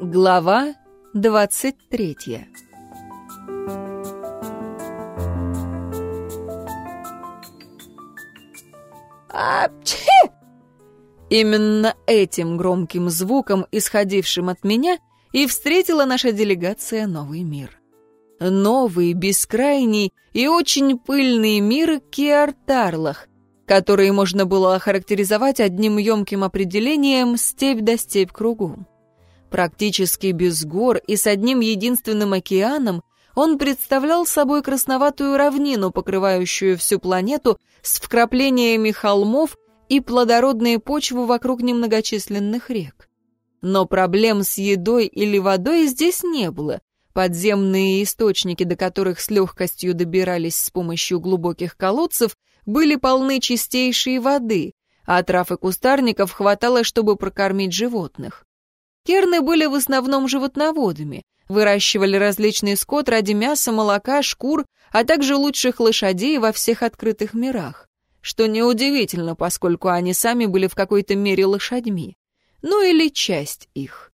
Глава двадцать третья «Апчхи!» Именно этим громким звуком, исходившим от меня, и встретила наша делегация новый мир. Новый, бескрайний и очень пыльный мир Киартарлах, который можно было охарактеризовать одним емким определением «степь до степь кругом». Практически без гор и с одним единственным океаном он представлял собой красноватую равнину, покрывающую всю планету с вкраплениями холмов и плодородные почвы вокруг немногочисленных рек. Но проблем с едой или водой здесь не было. Подземные источники, до которых с легкостью добирались с помощью глубоких колодцев, были полны чистейшей воды, а трав и кустарников хватало, чтобы прокормить животных. Керны были в основном животноводами, выращивали различный скот ради мяса, молока, шкур, а также лучших лошадей во всех открытых мирах. Что неудивительно, поскольку они сами были в какой-то мере лошадьми. Ну или часть их.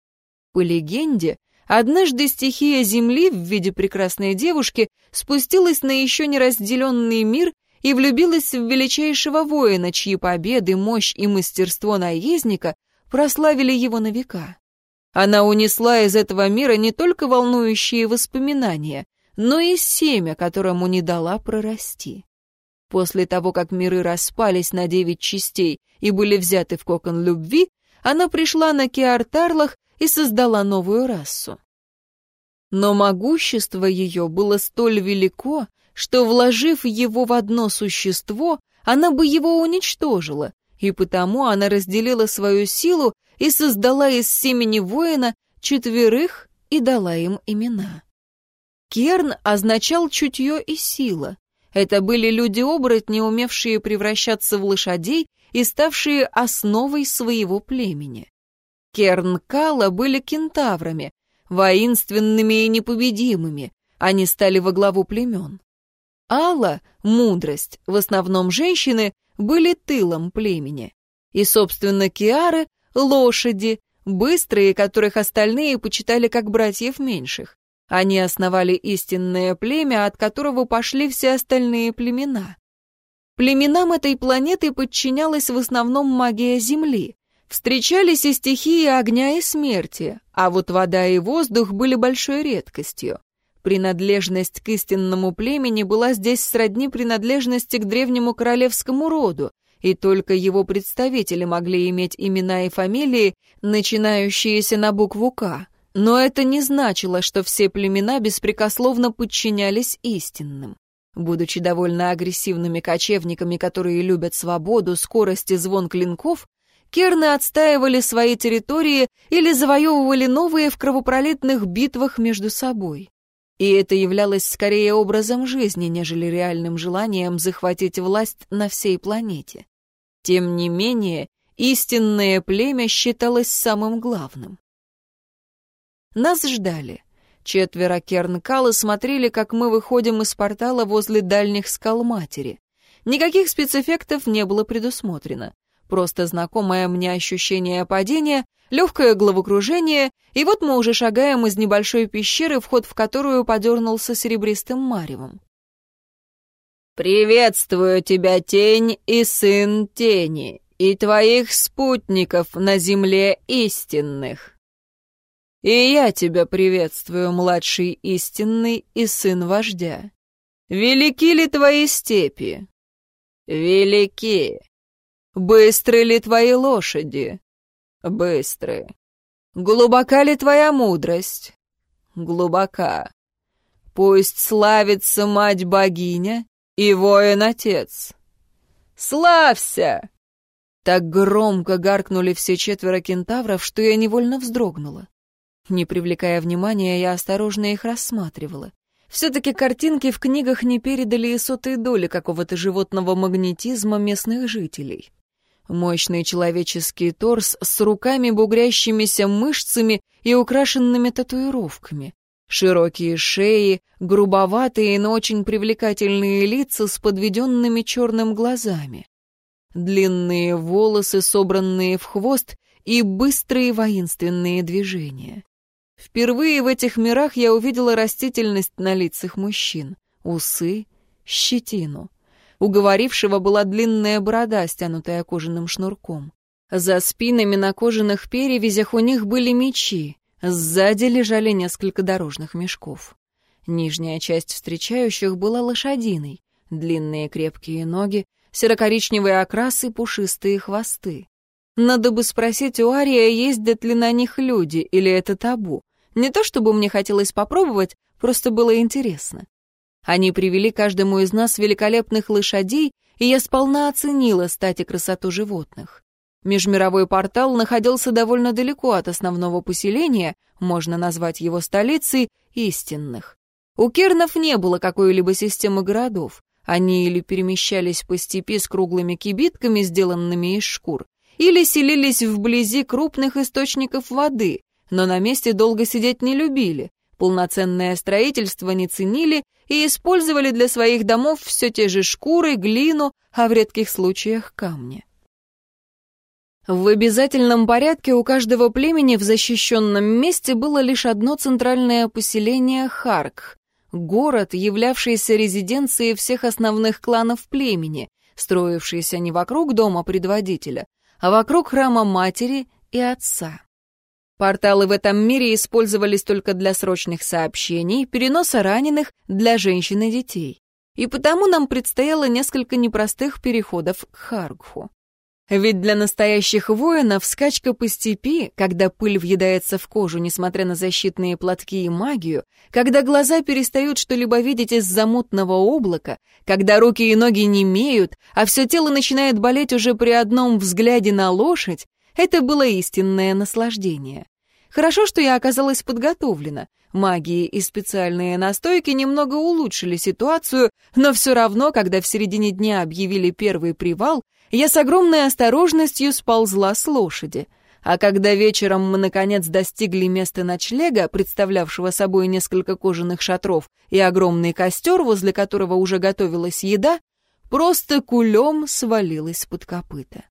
По легенде, однажды стихия Земли в виде прекрасной девушки спустилась на еще не разделенный мир и влюбилась в величайшего воина, чьи победы, мощь и мастерство наездника прославили его на века. Она унесла из этого мира не только волнующие воспоминания, но и семя, которому не дала прорасти. После того, как миры распались на девять частей и были взяты в кокон любви, она пришла на Киартарлах и создала новую расу. Но могущество ее было столь велико, что, вложив его в одно существо, она бы его уничтожила, и потому она разделила свою силу и создала из семени воина четверых и дала им имена. Керн означал чутье и сила. Это были люди-оборотни, умевшие превращаться в лошадей и ставшие основой своего племени. Керн Кала были кентаврами, воинственными и непобедимыми, они стали во главу племен. Алла, мудрость, в основном женщины, были тылом племени. И, собственно, Киары — лошади, быстрые, которых остальные почитали как братьев меньших. Они основали истинное племя, от которого пошли все остальные племена. Племенам этой планеты подчинялась в основном магия Земли. Встречались и стихии огня и смерти, а вот вода и воздух были большой редкостью. Принадлежность к истинному племени была здесь сродни принадлежности к древнему королевскому роду, и только его представители могли иметь имена и фамилии, начинающиеся на букву «К». Но это не значило, что все племена беспрекословно подчинялись истинным. Будучи довольно агрессивными кочевниками, которые любят свободу, скорость и звон клинков, керны отстаивали свои территории или завоевывали новые в кровопролитных битвах между собой. И это являлось скорее образом жизни, нежели реальным желанием захватить власть на всей планете. Тем не менее, истинное племя считалось самым главным. Нас ждали. Четверо Кернкала смотрели, как мы выходим из портала возле дальних скал матери. Никаких спецэффектов не было предусмотрено. Просто знакомое мне ощущение падения, легкое головокружение, и вот мы уже шагаем из небольшой пещеры, вход в которую подернулся серебристым маревом. «Приветствую тебя, тень и сын тени, и твоих спутников на земле истинных!» «И я тебя приветствую, младший истинный и сын вождя. Велики ли твои степи?» «Велики!» Быстры ли твои лошади? Быстры. Глубока ли твоя мудрость? Глубока. Пусть славится мать-богиня и воин-отец. Славься! Так громко гаркнули все четверо кентавров, что я невольно вздрогнула. Не привлекая внимания, я осторожно их рассматривала. Все-таки картинки в книгах не передали и сотой доли какого-то животного магнетизма местных жителей. Мощный человеческий торс с руками, бугрящимися мышцами и украшенными татуировками. Широкие шеи, грубоватые, но очень привлекательные лица с подведенными черным глазами. Длинные волосы, собранные в хвост, и быстрые воинственные движения. Впервые в этих мирах я увидела растительность на лицах мужчин. Усы, щетину. У говорившего была длинная борода, стянутая кожаным шнурком. За спинами на кожаных перевязях у них были мечи. Сзади лежали несколько дорожных мешков. Нижняя часть встречающих была лошадиной. Длинные крепкие ноги, серо-коричневые окрасы, пушистые хвосты. Надо бы спросить у Ария, ездят ли на них люди, или это табу. Не то чтобы мне хотелось попробовать, просто было интересно. Они привели каждому из нас великолепных лошадей, и я сполна оценила стать и красоту животных. Межмировой портал находился довольно далеко от основного поселения, можно назвать его столицей, истинных. У кернов не было какой-либо системы городов. Они или перемещались по степи с круглыми кибитками, сделанными из шкур, или селились вблизи крупных источников воды, но на месте долго сидеть не любили, полноценное строительство не ценили и использовали для своих домов все те же шкуры, глину, а в редких случаях камни. В обязательном порядке у каждого племени в защищенном месте было лишь одно центральное поселение Харк, город, являвшийся резиденцией всех основных кланов племени, строившийся не вокруг дома предводителя, а вокруг храма матери и отца. Порталы в этом мире использовались только для срочных сообщений, переноса раненых для женщин и детей. И потому нам предстояло несколько непростых переходов к Харгху. Ведь для настоящих воинов скачка по степи, когда пыль въедается в кожу, несмотря на защитные платки и магию, когда глаза перестают что-либо видеть из-за мутного облака, когда руки и ноги не имеют, а все тело начинает болеть уже при одном взгляде на лошадь, это было истинное наслаждение. Хорошо, что я оказалась подготовлена. Магии и специальные настойки немного улучшили ситуацию, но все равно, когда в середине дня объявили первый привал, я с огромной осторожностью сползла с лошади. А когда вечером мы, наконец, достигли места ночлега, представлявшего собой несколько кожаных шатров и огромный костер, возле которого уже готовилась еда, просто кулем свалилась под копыта.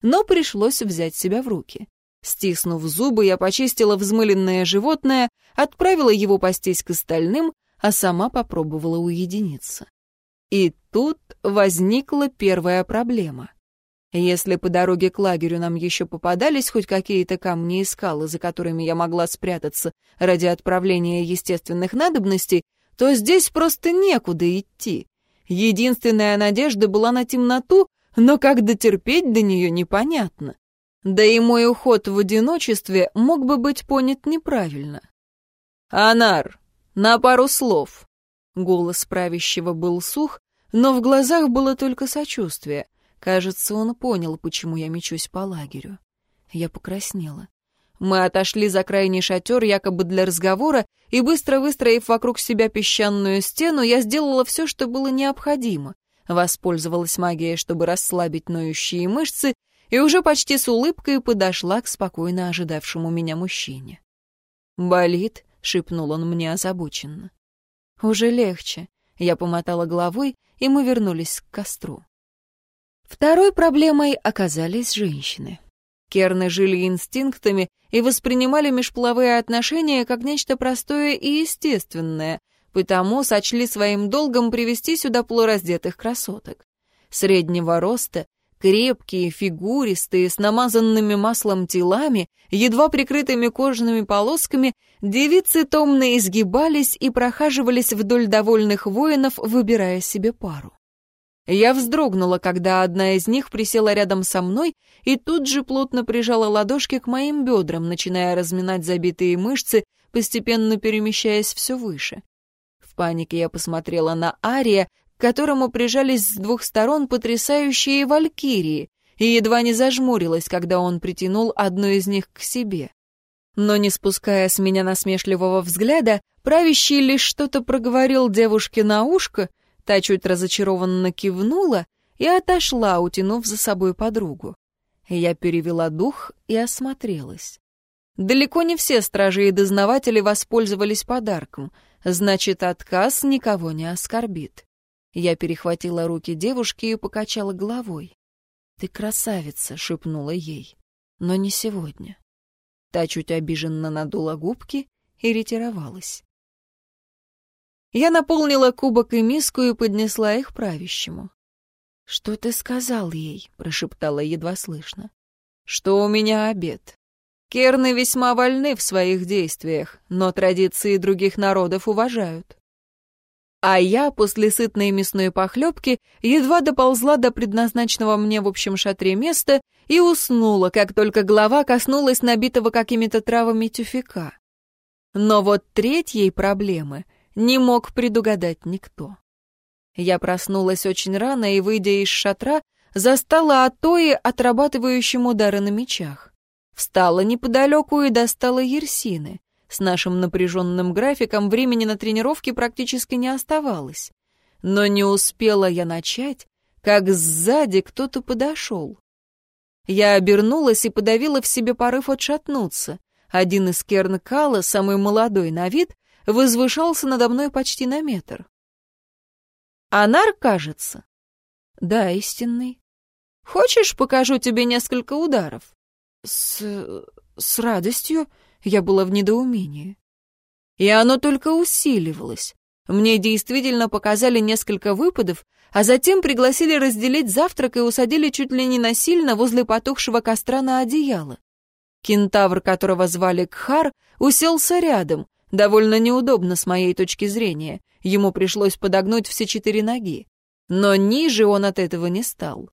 Но пришлось взять себя в руки. Стиснув зубы, я почистила взмыленное животное, отправила его пастись к остальным, а сама попробовала уединиться. И тут возникла первая проблема. Если по дороге к лагерю нам еще попадались хоть какие-то камни и скалы, за которыми я могла спрятаться ради отправления естественных надобностей, то здесь просто некуда идти. Единственная надежда была на темноту, но как дотерпеть до нее непонятно. Да и мой уход в одиночестве мог бы быть понят неправильно. «Анар, на пару слов». Голос правящего был сух, но в глазах было только сочувствие. Кажется, он понял, почему я мечусь по лагерю. Я покраснела. Мы отошли за крайний шатер якобы для разговора, и быстро выстроив вокруг себя песчаную стену, я сделала все, что было необходимо. Воспользовалась магией, чтобы расслабить ноющие мышцы, и уже почти с улыбкой подошла к спокойно ожидавшему меня мужчине. «Болит?» — шепнул он мне озабоченно. «Уже легче». Я помотала головой, и мы вернулись к костру. Второй проблемой оказались женщины. Керны жили инстинктами и воспринимали межполовые отношения как нечто простое и естественное, потому сочли своим долгом привести сюда полураздетых красоток. Среднего роста, крепкие, фигуристые, с намазанными маслом телами, едва прикрытыми кожаными полосками, девицы томно изгибались и прохаживались вдоль довольных воинов, выбирая себе пару. Я вздрогнула, когда одна из них присела рядом со мной и тут же плотно прижала ладошки к моим бедрам, начиная разминать забитые мышцы, постепенно перемещаясь все выше. В панике я посмотрела на Ария, к которому прижались с двух сторон потрясающие валькирии, и едва не зажмурилась, когда он притянул одну из них к себе. Но не спуская с меня насмешливого взгляда, правящий лишь что-то проговорил девушке на ушко, Та чуть разочарованно кивнула и отошла, утянув за собой подругу. Я перевела дух и осмотрелась. Далеко не все стражи и дознаватели воспользовались подарком, значит, отказ никого не оскорбит. Я перехватила руки девушки и покачала головой. «Ты красавица», — шепнула ей, — «но не сегодня». Та чуть обиженно надула губки и ретировалась. Я наполнила кубок и миску и поднесла их правящему. «Что ты сказал ей?» — прошептала едва слышно. «Что у меня обед. Керны весьма вольны в своих действиях, но традиции других народов уважают. А я после сытной мясной похлебки едва доползла до предназначенного мне в общем шатре места и уснула, как только голова коснулась набитого какими-то травами тюфяка. Но вот третьей проблемы не мог предугадать никто. Я проснулась очень рано и, выйдя из шатра, застала Атои отрабатывающим удары на мечах. Встала неподалеку и достала ерсины. С нашим напряженным графиком времени на тренировки практически не оставалось. Но не успела я начать, как сзади кто-то подошел. Я обернулась и подавила в себе порыв отшатнуться. Один из кернкала, самый молодой на вид, возвышался надо мной почти на метр. «Анар, кажется?» «Да, истинный. Хочешь, покажу тебе несколько ударов?» «С... с радостью», — я была в недоумении. И оно только усиливалось. Мне действительно показали несколько выпадов, а затем пригласили разделить завтрак и усадили чуть ли не насильно возле потухшего костра на одеяло. Кентавр, которого звали Кхар, уселся рядом, довольно неудобно с моей точки зрения. Ему пришлось подогнуть все четыре ноги. Но ниже он от этого не стал.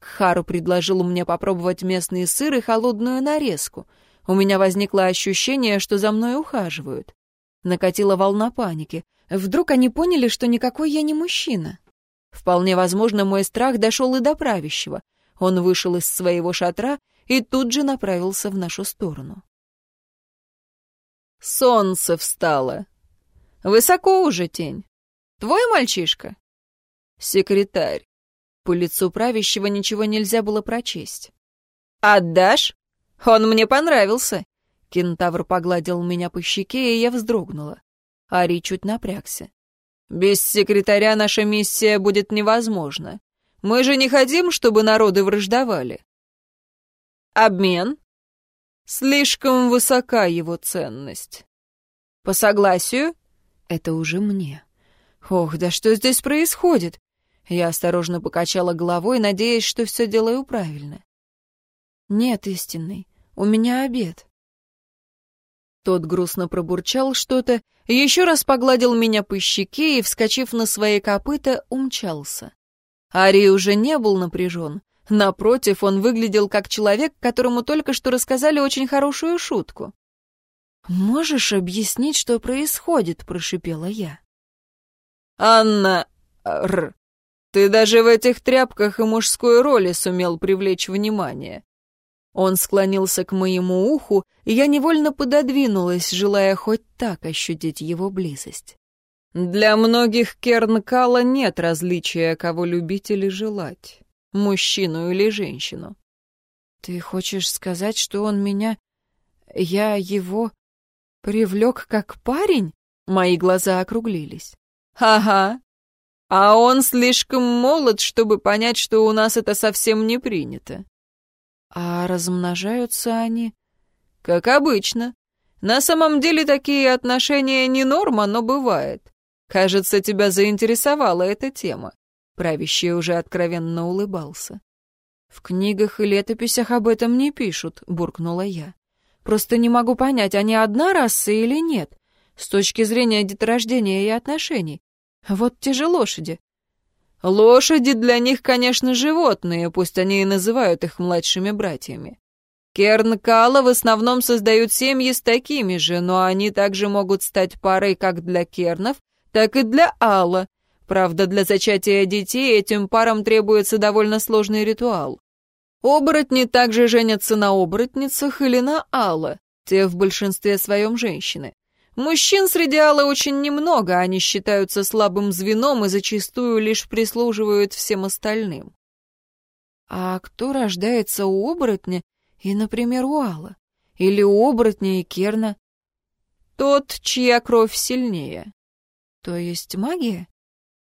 Кхару предложил мне попробовать местный сыр и холодную нарезку. У меня возникло ощущение, что за мной ухаживают. Накатила волна паники. Вдруг они поняли, что никакой я не мужчина. Вполне возможно, мой страх дошел и до правящего. Он вышел из своего шатра и тут же направился в нашу сторону. Солнце встало. Высоко уже тень. Твой мальчишка? Секретарь. По лицу правящего ничего нельзя было прочесть. «Отдашь? Он мне понравился!» Кентавр погладил меня по щеке, и я вздрогнула. Ари чуть напрягся. «Без секретаря наша миссия будет невозможна. Мы же не хотим, чтобы народы враждовали». «Обмен?» «Слишком высока его ценность». «По согласию?» «Это уже мне». «Ох, да что здесь происходит? Я осторожно покачала головой, надеясь, что все делаю правильно. «Нет, истинный, у меня обед». Тот грустно пробурчал что-то, еще раз погладил меня по щеке и, вскочив на свои копыта, умчался. Ари уже не был напряжен. Напротив, он выглядел как человек, которому только что рассказали очень хорошую шутку. «Можешь объяснить, что происходит?» — прошипела я. «Анна... Р...» Ты даже в этих тряпках и мужской роли сумел привлечь внимание. Он склонился к моему уху, и я невольно пододвинулась, желая хоть так ощутить его близость. Для многих Кернкала нет различия, кого любить или желать, мужчину или женщину. Ты хочешь сказать, что он меня... Я его... привлек как парень? Мои глаза округлились. Ага, а он слишком молод, чтобы понять, что у нас это совсем не принято. А размножаются они? Как обычно. На самом деле такие отношения не норма, но бывает. Кажется, тебя заинтересовала эта тема. Правящий уже откровенно улыбался. «В книгах и летописях об этом не пишут», — буркнула я. «Просто не могу понять, они одна раса или нет, с точки зрения деторождения и отношений. Вот те же лошади. Лошади для них, конечно, животные, пусть они и называют их младшими братьями. Керн Кала в основном создают семьи с такими же, но они также могут стать парой как для кернов, так и для Алла. Правда, для зачатия детей этим парам требуется довольно сложный ритуал. Оборотни также женятся на оборотницах или на Алла, те в большинстве своем женщины. Мужчин среди Алла очень немного, они считаются слабым звеном и зачастую лишь прислуживают всем остальным. А кто рождается у оборотня и, например, у Алла? Или у оборотня и Керна? Тот, чья кровь сильнее. То есть магия?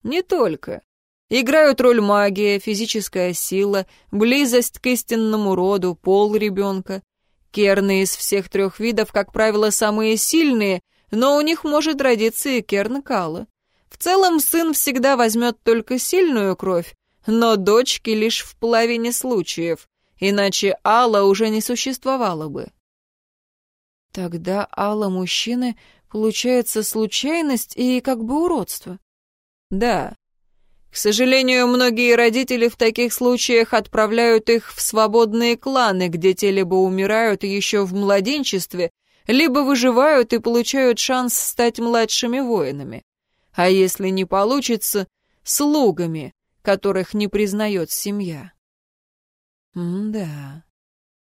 Не только. Играют роль магия, физическая сила, близость к истинному роду, пол ребенка. Керны из всех трех видов, как правило, самые сильные, но у них может родиться и Керн Кала. В целом сын всегда возьмет только сильную кровь, но дочки лишь в половине случаев, иначе Алла уже не существовало бы. Тогда Алла мужчины получается случайность и как бы уродство. Да. К сожалению, многие родители в таких случаях отправляют их в свободные кланы, где те либо умирают еще в младенчестве, либо выживают и получают шанс стать младшими воинами. А если не получится, слугами, которых не признает семья. М-да.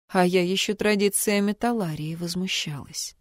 А я еще традициями Таларии возмущалась.